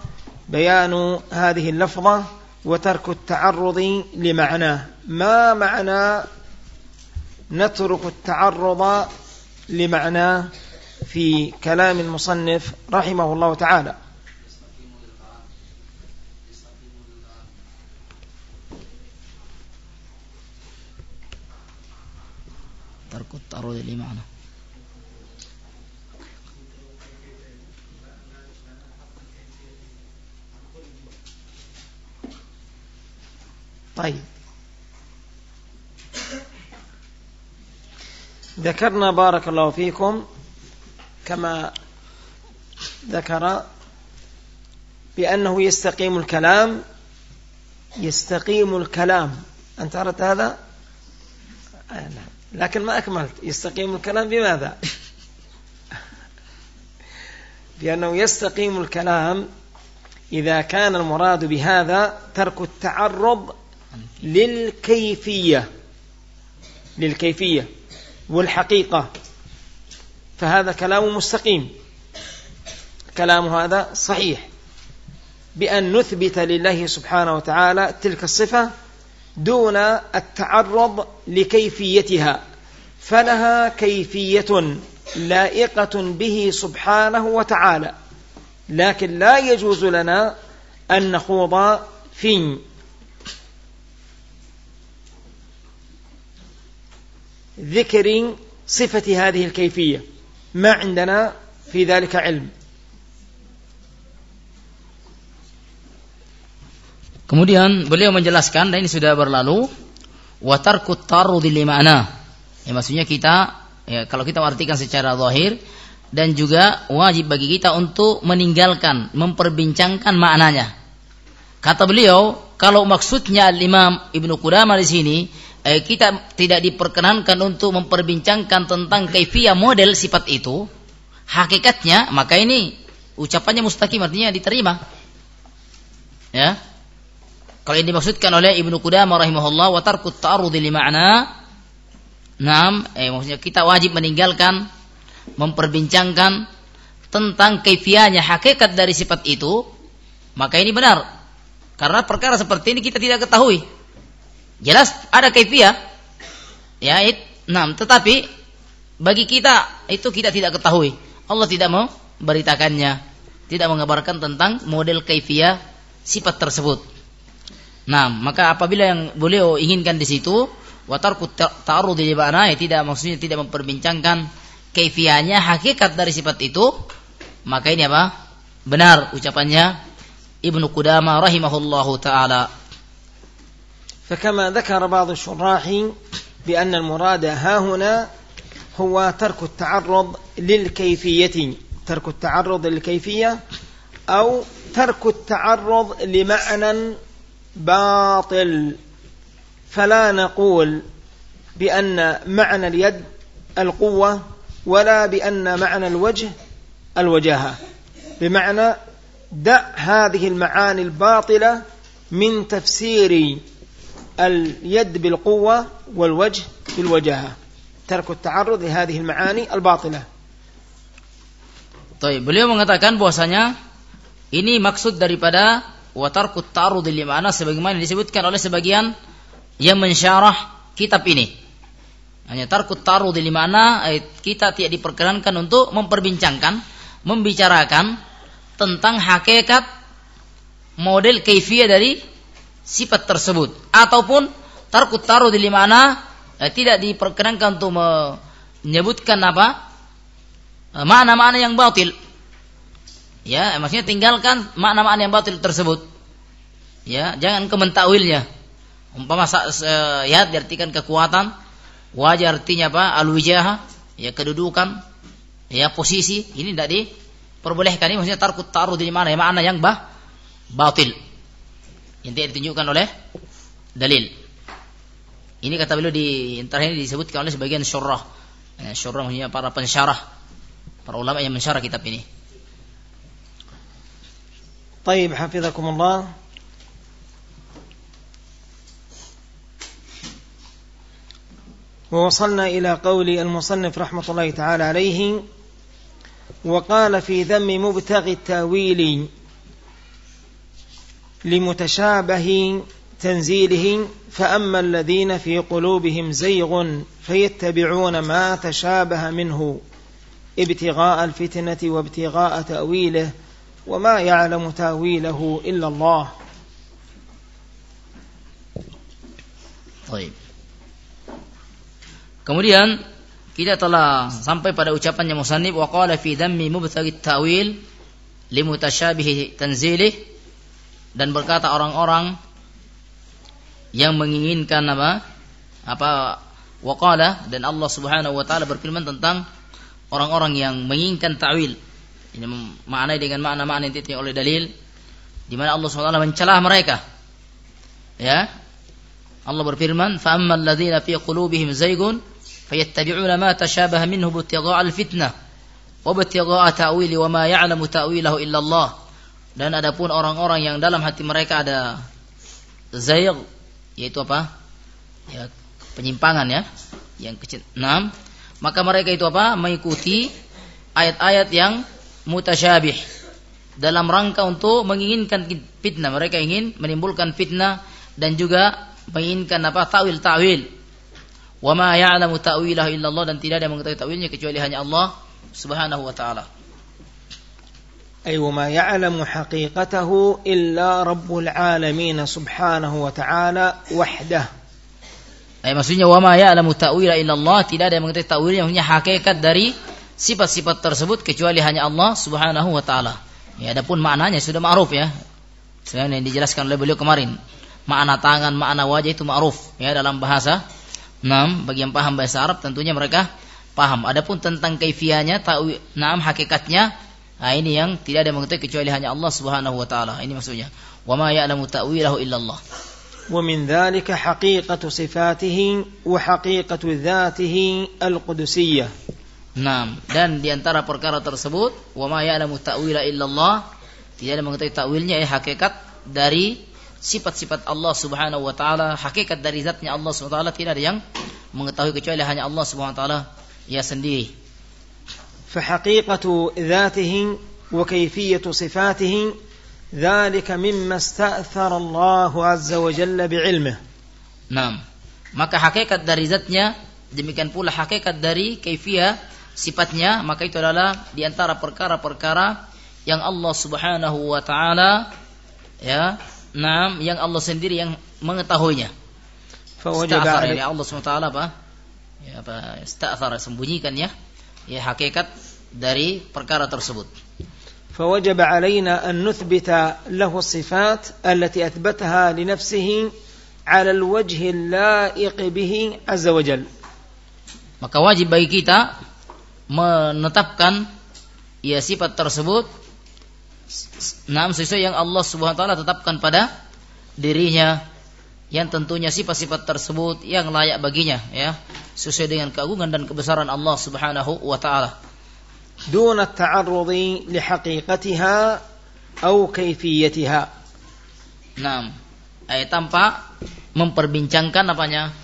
بيان هذه اللفظة وترك التعرض لمعناه. ما معنى نترك التعرض لمعناه في كلام المصنف رحمه الله تعالى؟ ترك التعرض لمعناه طيب. ذكرنا بارك الله فيكم كما ذكر بأنه يستقيم الكلام يستقيم الكلام. أنت أردت هذا؟ آه لكن ما أكملت. يستقيم الكلام بماذا؟ بأنه يستقيم الكلام إذا كان المراد بهذا ترك التعرض للكيفية. للكيفية والحقيقة. فهذا كلام مستقيم. كلام هذا صحيح. بأن نثبت لله سبحانه وتعالى تلك الصفة دون التعرض لكيفيتها فلها كيفية لائقة به سبحانه وتعالى. لكن لا يجوز لنا أن نخوض في ذكر صفة هذه الكيفية. ما عندنا في ذلك علم. Kemudian beliau menjelaskan dan ini sudah berlalu watarkut tarudi di mana? Ya maksudnya kita ya kalau kita artikan secara zahir dan juga wajib bagi kita untuk meninggalkan, memperbincangkan maknanya. Kata beliau, kalau maksudnya Imam Ibnu Qudamah di sini eh, kita tidak diperkenankan untuk memperbincangkan tentang kaifiyah model sifat itu, hakikatnya maka ini ucapannya mustaqim artinya diterima. Ya. Kalau yang dimaksudkan oleh Ibnu Qudamah rahimahullah wa tarkut ta'arrud li ma'na Naam, eh maksudnya kita wajib meninggalkan memperbincangkan tentang kaifiahnya hakikat dari sifat itu, maka ini benar. Karena perkara seperti ini kita tidak ketahui. Jelas ada kaifiah. Ya, it, nah, tetapi bagi kita itu kita tidak ketahui. Allah tidak mau beritakannya, tidak mengabarkan tentang model kaifiah sifat tersebut. Nah, maka apabila yang beliau inginkan di situ watarku ta'arud di mana ya tidak maksudnya tidak memperbincangkan kaifiahnya hakikat dari sifat itu, maka ini apa? Benar ucapannya Ibnu Qudamah rahimahullahu taala. فكما ذكر بعض الشراح بأن المراد ها هنا هو ترك التعرض للكيفية ترك التعرض للكيفية أو ترك التعرض لمعنى باطل فلا نقول بأن معنى اليد القوة ولا بأن معنى الوجه الوجاهة. بمعنى دع هذه المعاني الباطلة من تفسير اليد بالقوة والوجه بالوجاهة. ترك التعرض لهذه المعاني الباطلة. طيب beliau mengatakan bahwasanya ini maksud daripada watarku ta'arud li ma'ana sebagaimana disebutkan oleh sebagian yang mensyarah kitab ini. Hanya tarkut ta'arud li ma'ana kita tidak diperkenankan untuk memperbincangkan, membicarakan tentang hakikat model kaifiyah dari sifat tersebut ataupun tarkut taruh di mana eh, tidak diperkenankan untuk menyebutkan apa eh, makna-makna yang batil. Ya, maksudnya tinggalkan makna-makna yang batil tersebut. Ya, jangan kementakwilnya. Umpama ya diartikan kekuatan, wajah artinya apa? Al-wijah, ya kedudukan, ya posisi. Ini tidak diperbolehkan. Ini maksudnya tarkut taruh di mana? Ya, makna yang bah batil. Yang tidak ditunjukkan oleh dalil. Ini kata beliau di antara ini disebutkan oleh sebagian syurah. Ya, syurah maksudnya para pensyarah, para ulama yang mensyarah kitab ini. طيب حفظكم الله. ووصلنا إلى قول المصنف رحمة الله تعالى عليه وقال في ذم مبتغي التأويل لمتشابه تنزيله فأما الذين في قلوبهم زيغ فيتبعون ما تشابه منه ابتغاء الفتنة وابتغاء تأويله. وما يعلم تاويله إلا الله طيب Kemudian kita telah sampai pada ucapan yang musannif wa qala fi dhammi mubtaghi ta'wil limutasyabihi tanzilih dan berkata orang-orang yang menginginkan apa apa waqala dan Allah Subhanahu wa taala berfirman tentang orang-orang yang menginginkan ta'wil ini maknai dengan makna-makna yang ditetapkan oleh dalil di mana Allah SWT mencelah mereka. Ya. Allah berfirman, "Fa ammal ladzina fi qulubihim zaygun fayattabi'una ma tashabaha minhu ibtigha'a al-fitnah wa ibtigha'a ta'wili wa ma ya'lamu ta'wilahu illa Allah." Dan adapun orang-orang yang dalam hati mereka ada zayg yaitu apa? Ya, penyimpangan ya, yang kecil. Enam, maka mereka itu apa? Mengikuti ayat-ayat yang mutasyabih dalam rangka untuk menginginkan fitnah mereka ingin menimbulkan fitnah dan juga menginginkan apa ta'wil ta'wil wa ma ya'lamu ta'wilahu illallah dan tidak ada yang mengetahui ta'wilnya kecuali hanya Allah Subhanahu wa taala أي وما يعلم حقيقته إلا رب العالمين سبحانه وتعالى وحده أي maksudnya وما يعلم تأويل إلا الله tidak ada yang mengetahui ta'wilnya hanya hakikat dari sifat-sifat tersebut kecuali hanya Allah Subhanahu wa taala. Ya, adapun maknanya sudah ma'ruf ya. Selain yang dijelaskan oleh beliau kemarin. Makna tangan, makna wajah itu ma'ruf ya dalam bahasa. Nam, bagi yang paham bahasa Arab tentunya mereka paham. Adapun tentang kaifiahnya, tahu nam hakikatnya, nah ini yang tidak ada mengetahui kecuali hanya Allah Subhanahu wa taala. Ini maksudnya. Wa ma ya'lamu ta'wilahu illallah. ومن ذلك حقيقة صفاته وحقيقة ذاته القدسية Nah, dan diantara perkara tersebut, wa ma ya'lamu ta'wila illallah, tidak ada mengetahui takwilnya ya hakikat dari sifat-sifat Allah Subhanahu wa taala, hakikat dari zatnya Allah Subhanahu wa taala tidak ada yang mengetahui kecuali hanya Allah Subhanahu wa taala ya sendiri. فحقيقة ذاته وكيفية صفاته ذلك مما استأثر الله عز وجل بعلمه. Nah, maka hakikat dari zatnya demikian pula hakikat dari kaifiyah sifatnya maka itu adalah diantara perkara-perkara yang Allah Subhanahu wa taala ya nam yang Allah sendiri yang mengetahuinya Fawajaba ya Allah Subhanahu wa taala apa ya apa ista'thara sembunyikan ya ya hakikat dari perkara tersebut فوجب علينا أن نثبت له الصفات التي أثبتها لنفسه على الوجه اللائق به عز وجل maka wajib bagi kita menetapkan ya sifat tersebut enam sesuai yang Allah Subhanahu wa taala tetapkan pada dirinya yang tentunya sifat-sifat tersebut yang layak baginya ya sesuai dengan keagungan dan kebesaran Allah Subhanahu wa taala. دون التعرض لحقيقتها أو كيفيتها. Nah, ayat tanpa memperbincangkan apanya?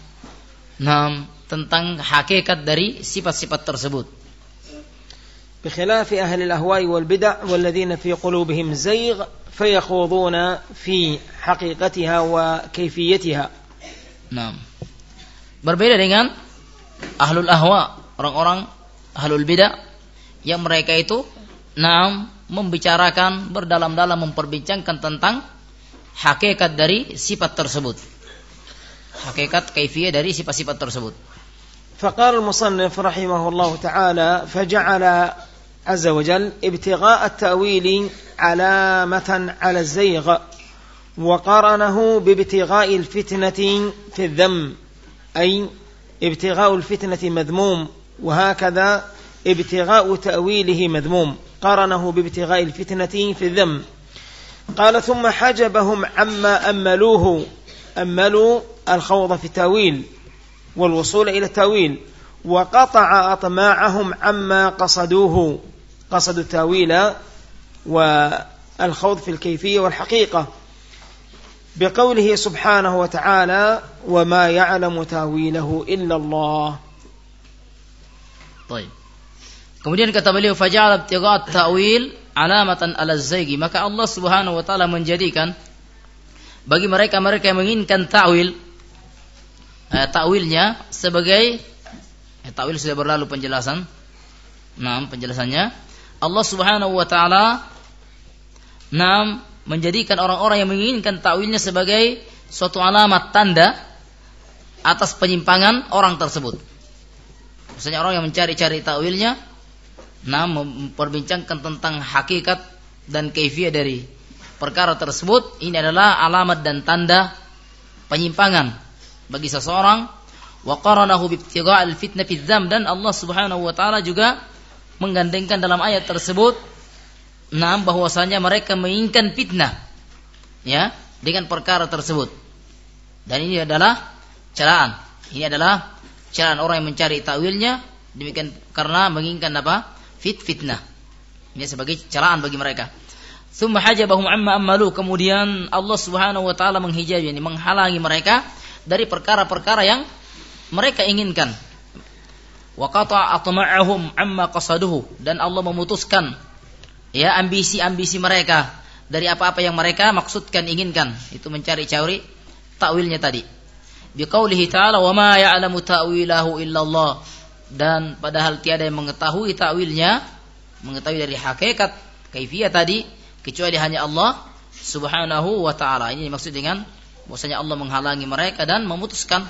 Nah, tentang hakikat dari sifat-sifat tersebut. بخلاف أهل الأهواء والبدع والذين في قلوبهم زيغ فيخوضون في حقيقتها وكيفيتها نعم berbeda dengan ahlul ahwa orang-orang ahlul bidah yang mereka itu nah membicarakan berdalam-dalam memperbincangkan tentang hakikat dari sifat tersebut hakikat kaifiyah dari sifat-sifat tersebut. فقال المصنف رحمه الله تعالى فجعل عز وجل ابتغاء التأويل علامة على الزيغ وقارنه بابتغاء الفتنة في الذم أي ابتغاء الفتنة مذموم وهكذا ابتغاء تأويله مذموم قارنه بابتغاء الفتنة في الذم. قال ثم حجبهم عما أملوه أملوا الخوض في التأويل والوصول إلى التأويل وقطع أطماعهم عما قصدوه. قصدوا التأويل والخوض في الكيفية والحقيقة بقوله سبحانه وتعالى وما يعلم تاويله إلا الله طيب Kemudian kata beliau faja'ala ibtighat ta'wil alamatan ala zaigi maka Allah Subhanahu wa taala menjadikan bagi mereka-mereka yang menginginkan ta'wil eh, ta'wilnya sebagai eh, ta'wil sudah berlalu penjelasan. Nah, penjelasannya Allah Subhanahu wa taala nam menjadikan orang-orang yang menginginkan ta'wilnya sebagai suatu alamat tanda atas penyimpangan orang tersebut. Misalnya orang yang mencari-cari ta'wilnya nah memperbincangkan tentang hakikat dan kaifiyah dari perkara tersebut. Ini adalah alamat dan tanda penyimpangan bagi seseorang. Wa qaranahu bi al fitnah fi dan Allah Subhanahu wa taala juga menggandengkan dalam ayat tersebut nah bahwasanya mereka menginginkan fitnah ya dengan perkara tersebut. Dan ini adalah celaan. Ini adalah celaan orang yang mencari takwilnya demikian karena menginginkan apa? Fit fitnah. Ini sebagai celaan bagi mereka. Thumma hajabahum amma ammalu. Kemudian Allah Subhanahu wa taala menghijabi ini menghalangi mereka dari perkara-perkara yang mereka inginkan. Wa atma'ahum amma qasaduhu dan Allah memutuskan ya ambisi-ambisi mereka dari apa-apa yang mereka maksudkan inginkan itu mencari-cari takwilnya tadi. Biqaulihi ta'ala wa ma ya'lamu ta'wilahu illallah dan padahal tiada yang mengetahui takwilnya mengetahui dari hakikat kaifiyah tadi kecuali hanya Allah Subhanahu wa taala. Ini maksud dengan bahwasanya Allah menghalangi mereka dan memutuskan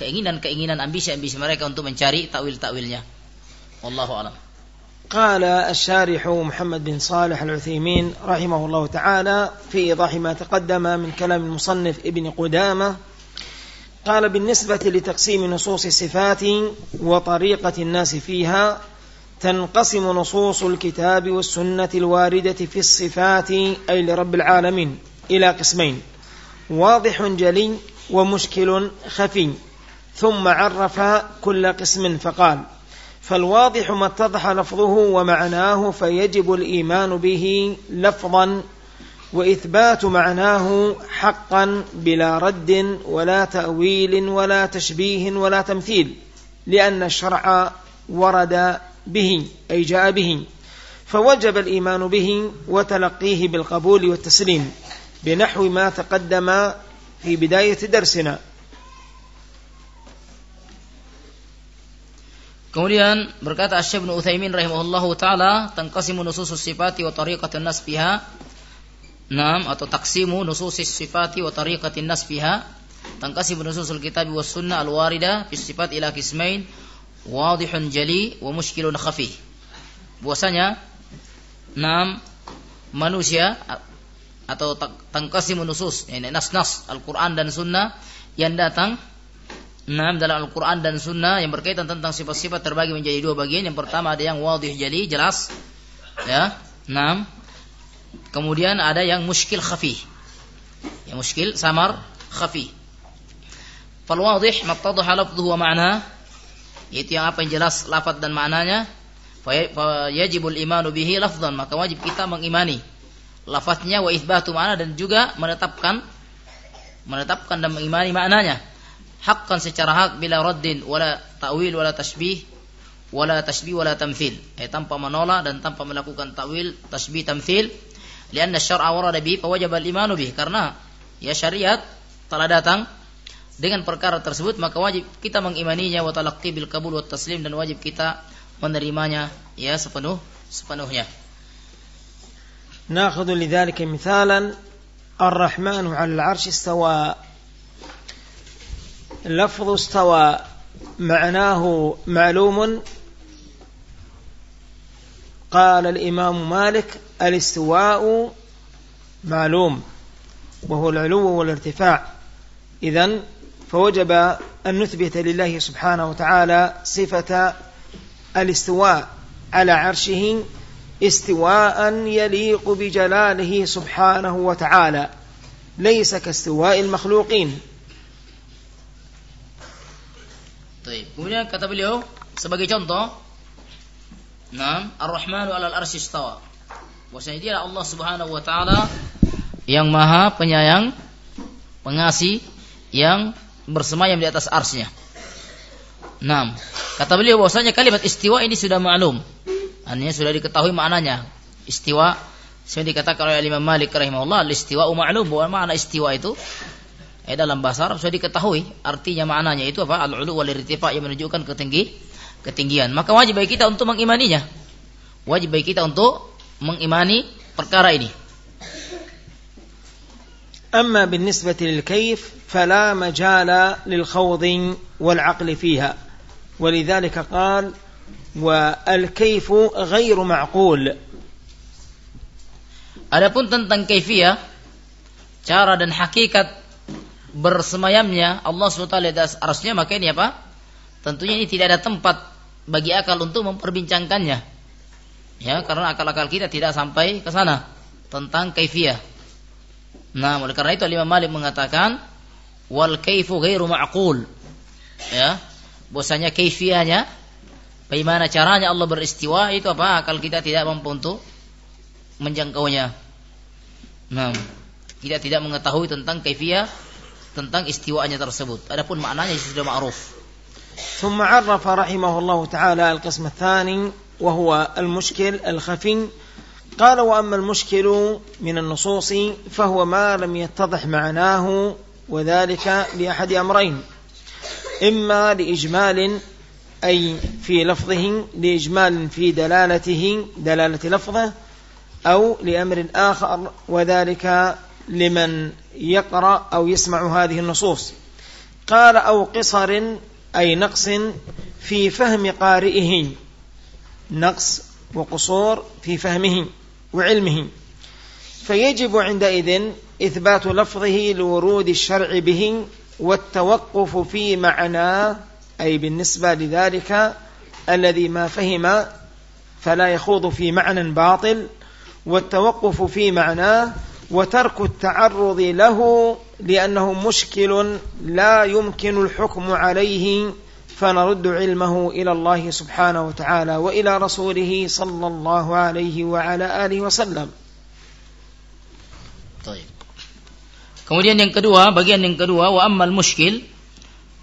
keinginan-keinginan ambisi-ambisi mereka untuk mencari takwil-takwilnya. Wallahu a'lam. قال الشارح محمد بن صالح العثيمين رحمه الله تعالى في إيضاح ما تقدم من كلام المصنف ابن قدامة قال بالنسبة لتقسيم نصوص الصفات وطريقة الناس فيها تنقسم نصوص الكتاب والسنة الواردة في الصفات أي لرب العالمين إلى قسمين واضح جلي ومشكل خفي ثم عرف كل قسم فقال فالواضح ما اتضح لفظه ومعناه فيجب الإيمان به لفظا وإثبات معناه حقا بلا رد ولا تأويل ولا تشبيه ولا تمثيل لأن الشرع ورد به أي جاء به فوجب الإيمان به وتلقيه بالقبول والتسليم بنحو ما تقدم في بداية درسنا. Kemudian berkata Syekh Ibnu Utsaimin rahimahullahu taala tanqasimu nususus sifati wa tariqatun nas biha. Naam atau taksimu nususis sifati wa tariqatin nas biha. Tanqasimu nususul kitab was sunnah al warida fi sifat ila qismain wadihun jali wa mushkilun khafi. Bahwasanya naam manusia atau tangkasimun nusus ini nas-nas Al-Qur'an dan Sunnah yang datang Nah, dalam Al-Quran dan Sunnah yang berkaitan tentang sifat-sifat terbagi menjadi dua bagian. Yang pertama ada yang wadih jadi jelas, ya. Nah, kemudian ada yang muskil khafi. Yang muskil samar khafi. Fal wadih mattadaha lafdhuhu wa ma'na yaitu yang apa yang jelas lafaz dan maknanya fa yajibul imanu bihi lafzan maka wajib kita mengimani lafaznya wa itsbatu makna dan juga menetapkan menetapkan dan mengimani maknanya hakkan secara hak bila raddin wala ta'wil wala tashbih wala tashbih wala tamthil eh, tanpa menolak dan tanpa melakukan ta'wil tashbih tamthil lianna syar'a warada bihi fawajib al-imanu bih karena ya syariat telah datang dengan perkara tersebut maka wajib kita mengimaninya wa talaqqi bil qabul wa taslim dan wajib kita menerimanya ya sepenuh sepenuhnya ناخذ لذلك مثالا الرحمن على العرش استوى لفظ استوى معناه معلوم. قال الإمام مالك الاستواء معلوم وهو العلو والارتفاع. إذن فوجب أن نثبت لله سبحانه وتعالى صفة الاستواء على عرشه استواء يليق بجلاله سبحانه وتعالى ليس كاستواء المخلوقين. Baik. Kemudian kata beliau sebagai contoh, "Naam, Ar-Rahmanu 'alal arsy istawa." Bahwasanya dia Allah Subhanahu wa taala yang Maha Penyayang, Pengasih yang bersemayam di atas arsnya. Naam. Kata beliau bahwasanya kalimat istiwa ini sudah maklum. Artinya sudah diketahui maknanya. Istiwa Seperti dikatakan oleh Imam Malik rahimahullah, istiwa ma'lum bahwa makna istiwa itu eh, dalam bahasa Arab sudah diketahui artinya maknanya itu apa? Al-ulu wal irtifa yang menunjukkan ketinggi ketinggian. Maka wajib bagi kita untuk mengimaninya. Wajib bagi kita untuk mengimani perkara ini. أما بالنسبة للكيف فلا مجال للخوض والعقل فيها ولذلك قال والكيف غير معقول Adapun tentang kaifiyah, cara dan hakikat bersemayamnya Allah SWT di atas arasnya, maka ini apa? Tentunya ini tidak ada tempat bagi akal untuk memperbincangkannya. Ya, karena akal-akal kita tidak sampai ke sana tentang kaifiyah. Nah, oleh karena itu Imam Malik mengatakan wal kaifu ghairu ma'qul. Ya, bahwasanya kaifiyahnya Bagaimana caranya Allah beristiwa itu apa? Akal kita tidak mampu untuk menjangkaunya. Nah, kita tidak mengetahui tentang kaifiyah tentang istiwanya tersebut. Adapun maknanya sudah ma'ruf. ثم عرف رحمه الله تعالى القسم الثاني وهو المشكل الخفي قال واما المشكل من النصوص فهو ما لم يتضح معناه وذلك لاحد امرين اما لاجمال أي في لفظه لإجمال في دلالته دلالة لفظه أو لأمر آخر وذلك لمن يقرأ أو يسمع هذه النصوص. قال أو قصر أي نقص في فهم قارئه. نقص وقصور في فهمه وعلمه. فيجب عندئذ إثبات لفظه لورود الشرع به والتوقف في معناه أي بالنسبة لذلك الذي ما فهم فلا يخوض في معنى باطل والتوقف في معناه وترك التعرض له لأنه مشكل لا يمكن الحكم عليه فنرد علمه إلى الله سبحانه وتعالى وإلى رسوله صلى الله عليه وعلى آله وسلم طيب Kemudian yang kedua, bagian yang kedua, wa ammal muskil,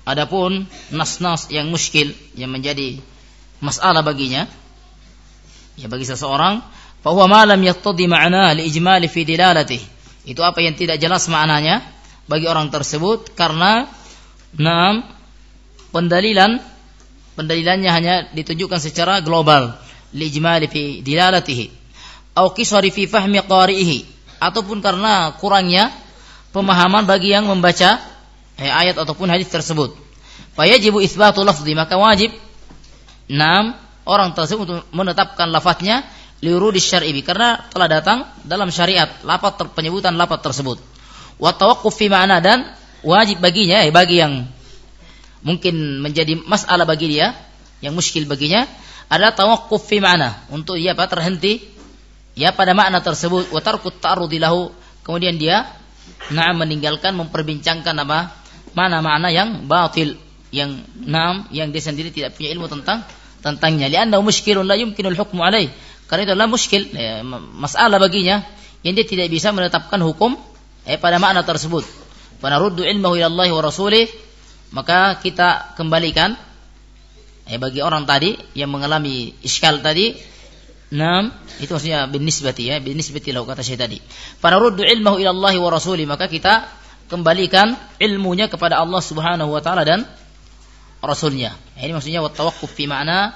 Adapun nas-nas yang muskil yang menjadi masalah baginya ya bagi seseorang bahwa malam yattadi ma'na li ijmali fi dilalatih itu apa yang tidak jelas maknanya bagi orang tersebut karena enam pendalilan pendalilannya hanya ditunjukkan secara global li ijmali fi dilalatihi. Atau qisari fi fahmi qari'ihi. Ataupun karena kurangnya pemahaman bagi yang membaca eh, ayat ataupun hadis tersebut. Fayajibu isbatu lafzi maka wajib enam orang tersebut menetapkan lafadznya liurudi syar'i karena telah datang dalam syariat lafaz ter, penyebutan lafaz tersebut. Wa fi ma'na dan wajib baginya eh, bagi yang mungkin menjadi masalah bagi dia yang muskil baginya adalah tawaqquf fi ma'na. Untuk dia apa terhenti. Ya pada makna tersebut wa tarkut kemudian dia nah meninggalkan memperbincangkan apa mana-mana yang batil yang nam yang dia sendiri tidak punya ilmu tentang tentangnya. Lianna muskilun la yumkinul hukmu alaih karena itu adalah muskil ya, masalah baginya yang dia tidak bisa menetapkan hukum eh, pada makna tersebut ruddu ilmahu ila Allah wa rasulih maka kita kembalikan eh, bagi orang tadi yang mengalami iskal tadi Nam, itu maksudnya bin nisbati ya, bin nisbati lahu kata saya tadi. ruddu ilmahu ila Allah wa rasulih maka kita kembalikan ilmunya kepada Allah Subhanahu wa taala dan rasulnya. Ini maksudnya wa tawakkuf fi makna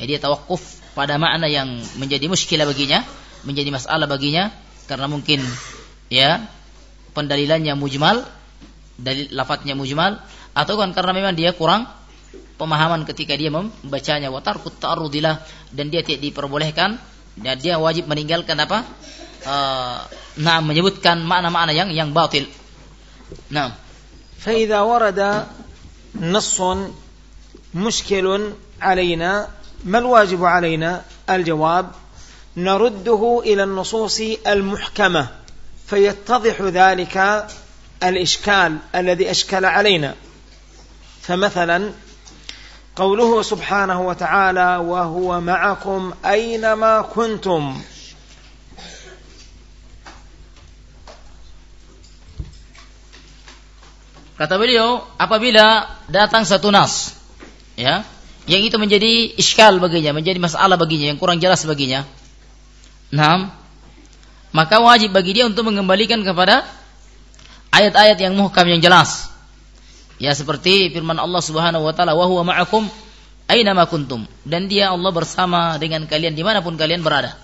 ya, dia tawakuf pada makna yang menjadi muskilah baginya, menjadi masalah baginya karena mungkin ya pendalilannya mujmal, dalil lafadznya mujmal atau kan karena memang dia kurang pemahaman ketika dia membacanya wa tarkut ta'arrudilah dan dia tidak diperbolehkan dan dia wajib meninggalkan apa? Uh, nah menyebutkan makna-makna yang yang batil. Nah. فإذا ورد نص مشكل علينا ما الواجب علينا؟ الجواب نرده إلى النصوص المحكمة فيتضح ذلك الإشكال الذي أشكل علينا. فمثلا قوله سبحانه وتعالى وهو معكم أينما كنتم Kata beliau, apabila datang satu nas, ya, yang itu menjadi iskal baginya, menjadi masalah baginya, yang kurang jelas baginya. Nah, maka wajib bagi dia untuk mengembalikan kepada ayat-ayat yang muhkam yang jelas. Ya seperti firman Allah Subhanahu wa taala, "Wa huwa ma'akum aina ma kuntum." Dan dia Allah bersama dengan kalian dimanapun kalian berada.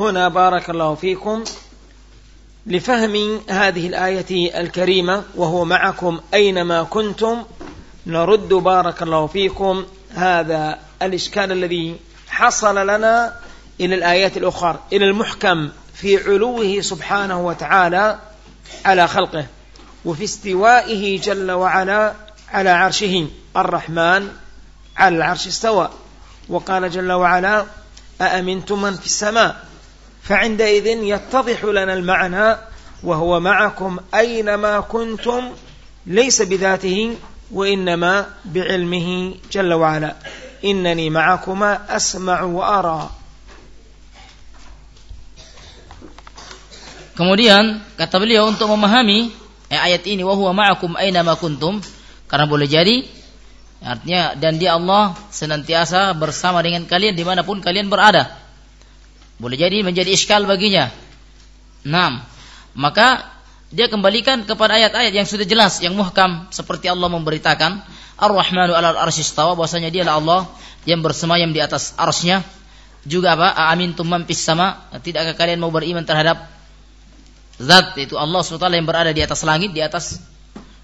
هنا بارك الله فيكم لفهم هذه الآية الكريمة وهو معكم أينما كنتم نرد بارك الله فيكم هذا الإشكال الذي حصل لنا إلى الآيات الأخرى إلى المحكم في علوه سبحانه وتعالى على خلقه وفي استوائه جل وعلا على عرشه الرحمن على العرش استوى. وقال جل وعلا أأمنتم من في السماء؟ فعندئذ يتضح لنا المعنى وهو معكم أينما كنتم ليس بذاته وإنما بعلمه جل وعلا إنني معكما أسمع وأرى Kemudian kata beliau untuk memahami eh, ayat ini wahwa ma'akum aina ma kuntum karena boleh jadi artinya dan dia Allah senantiasa bersama dengan kalian dimanapun kalian berada boleh jadi menjadi iskal baginya enam maka dia kembalikan kepada ayat-ayat yang sudah jelas yang muhkam seperti Allah memberitakan Ar-Rahmanu 'alal arsy istawa bahwasanya dialah Allah yang bersemayam di atas arsy-Nya. Juga apa? Amin tumam sama. Tidakkah kalian mau beriman terhadap zat itu Allah SWT yang berada di atas langit di atas?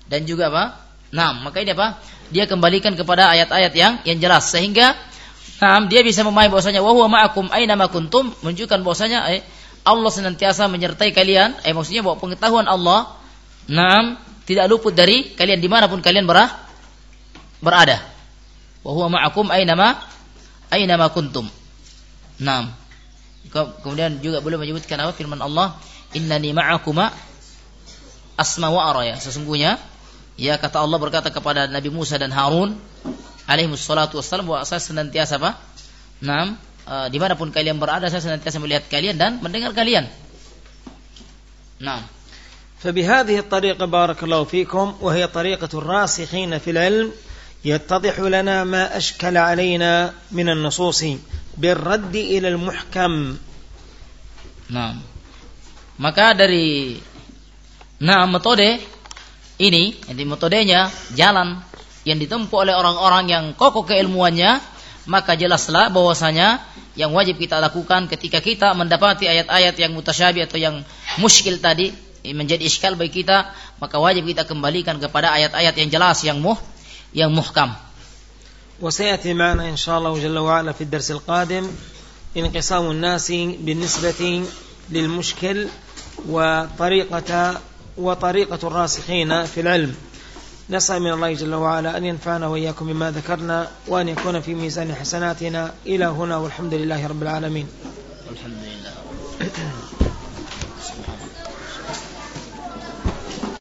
Dan juga apa? Nah maka ini apa? Dia kembalikan kepada ayat-ayat yang yang jelas sehingga nah dia bisa memahami bahwasanya wa huwa ma'akum aina ma kuntum menunjukkan bahwasanya eh, Allah senantiasa menyertai kalian. Eh maksudnya bahwa pengetahuan Allah. Nah tidak luput dari kalian di mana pun kalian berah, berada. Wa huwa ma'akum aina ma aina ma kuntum nah kemudian juga boleh menyebutkan apa? Firman Allah innani ma'akuma asma wa ara. Ya sesungguhnya ya kata Allah berkata kepada Nabi Musa dan Harun alaihi wassalatu wassalam bahwa saya senantiasa apa? Naam uh, dimanapun kalian berada saya senantiasa melihat kalian dan mendengar kalian Naam فبهذه الطريقة بارك الله فيكم وهي طريقة الراسخين في العلم يتضح لنا ما أشكل علينا من النصوص بالرد إلى المحكم نعم Maka dari nah metode ini, jadi metodenya jalan yang ditempuh oleh orang-orang yang kokoh keilmuannya, maka jelaslah bahwasanya yang wajib kita lakukan ketika kita mendapati ayat-ayat yang mutasyabi atau yang muskil tadi menjadi iskal bagi kita, maka wajib kita kembalikan kepada ayat-ayat yang jelas yang muh yang muhkam. وسيأتي معنا إن شاء الله جل وعلا في الدرس القادم انقسام الناس بالنسبة للمشكل وطريقة وطريقة الراسخين في العلم نسأل من الله جل وعلا أن ينفعنا وإياكم بما ذكرنا وأن يكون في ميزان حسناتنا إلى هنا والحمد لله رب العالمين. الحمد لله.